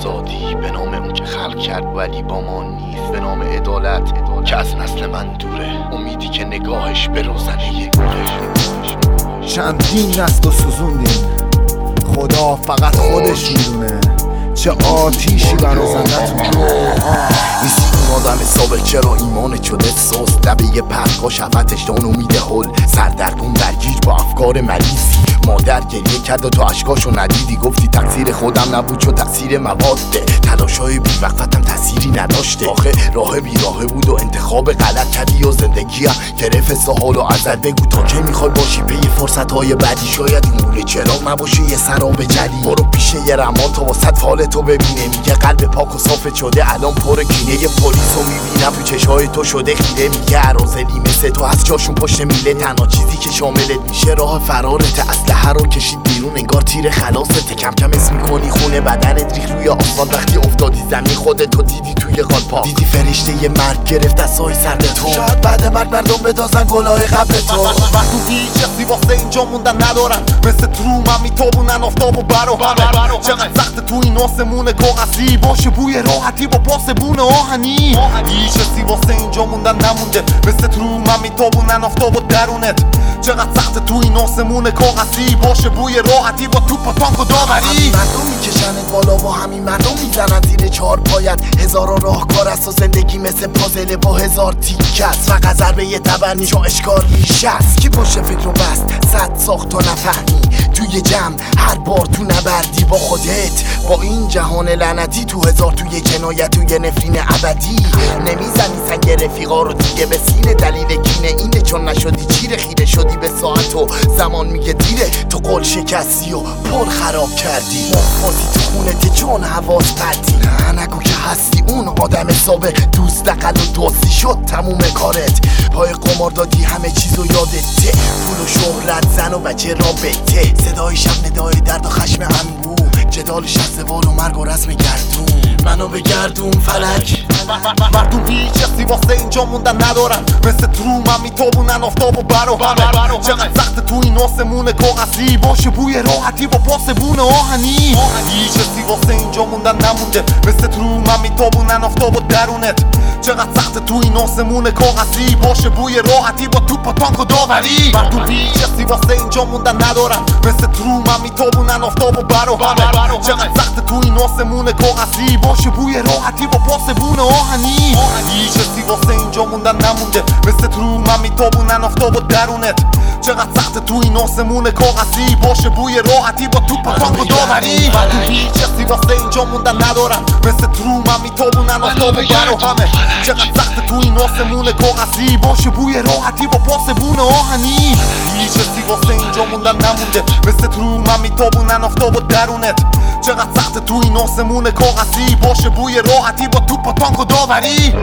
آزادی به نام اون که خلق کرد ولی با ما نیست. به نام عدالت که از نسل من دوره. امیدی که نگاهش به روزنه چندین نست و سوزوندیم. خدا فقط خودش می‌دونه چه آتیشی نیستی اون آدم سابق چرا ایمان شده سوس لبه پرکا شفتش دان امید هل سردرگون درگیر با افکار مریضی مادر گریه کرد و تو اشکاشو ندیدی. گفتی تقصیر خودم نبود چون تقصیر مواده تلاشای بی وقتم تأثیری نداشته. آخه راه بی راه بود و انتخاب غلط کردی و زندگیم گرفت. سهال و ازت بگو تا که می‌خوای باشی یه فرصت های بعدی شاید موله چراغ نباشه یه سراب جدی برو پیش یه رمان تا واسط فال تو ببینه. میگه قلب پاک و صافت شده الان پر کینه. یه پلیس رو می‌بینم تو چشای تو شده خیره. میگه عرازلی مثل تو از جاشون پشت میله. تنها چیزی که شاملت میشه راه فرارت اسلحه رو کشید بیرون انگار تیر خلاصت کم کم اسم می‌کنی خونه بدنت ریخ روی آسمان. وقتی افتادی زمین خودت تو دیدی توی قال دیدی فرشته یه مرگ گرفت دستای سرد تو. شاید بعد مرگ مردم بدازن گلاه قبل تو. وقتی هیچ کسی واسه اینجا موندن ندارن. مثل تروم هم میتابونن آفتاب و برو. همه چقدر سخت تو این آسمون کاغذی باشه بوی راحتی با پاسبون آهنی. هیچ کسی واسه اینجا موندن نمونده. مثل تروم هم میتابونن آفتاب و درونت. چقدر سخت تو این آسمون کاغذی؟ باشه بوی راحتی با توپ و تانک و داوری. مردم میکشنت بالا و همین مردم می‌زنن زیر چهار پایت. هزار راهکار است و زندگی مثل پازل با هزار تیک است. فقط ضربه یه تبر چون اشکال میشست کی پشت فکر رو بست؟ صد ساخت تا نفهمی. توی جمع هر بار تو نبردی با خودت. با این جهان لعنتی تو هزار توی جنایت توی نفرین ابدی. نمی‌زنی سنگ رفیقا رو دیگه به سینه دلیل کینه اینه به ساعت و زمان میگه دیره. تو قول شکستی و پر خراب کردی. مخفاتی تو خونت چون حواس پرتی نه نگو که هستی. اون آدم حسابه. دوست دقل و دوستی شد تموم کارت. پای قمار دادی همه چیزو یادته. پول و شهرت زن و بچه رابطه. صدای شب ندای درد و خشم انبو جدال شست بال و مرگ و رسم گردون. منو به گردون فلک. مردم هیچ کسی واسه اینجا موندن ندارن. مثل تروم هم میتابونن آفتاب و همه چقدر سخت تو این آسمون کاغذی باشه بوی راحتی با پاسبون آهنی. هیچ کسی واسه اینجا موندن نمونده. مثل تروم هم میتابونن آفتاب و درونت. چقدر سخت تو این آسمون کاغذی باشه بوی راحتی با توپ و تانک و داوری. مردم هیچ کسی واسه اینجا موندن ندارن. مثل تروم هم میتابونن آفتاب و همه چقدر سخت تو این آسمون کاغذی باشه بوی راحتی با پاسبون آهنی. هیچ کسی واسه اینجا موندن نمونده مثل تروم هم میتابونن آفتاب و درونت چقدر سخت تو این آسمون کاغذی باشه بوی راحتی با توپ و تانک و داوری مردم هیچ کسی واسه اینجا موندن ندارن. مثل تروم هم میتابونن آفتاب و برو همه. چقدر سخت تو این آسمون کاغذی باشه بوی راحتی با پاسبون آهنی. هیچ کسی واسه اینجا موندن نمونده. مثل تروم هم میتابونن آفتاب و درونت. چقدر سخت تو این آسمون کاغذی باشه بوی راحتی با توپ و تانک و داوری.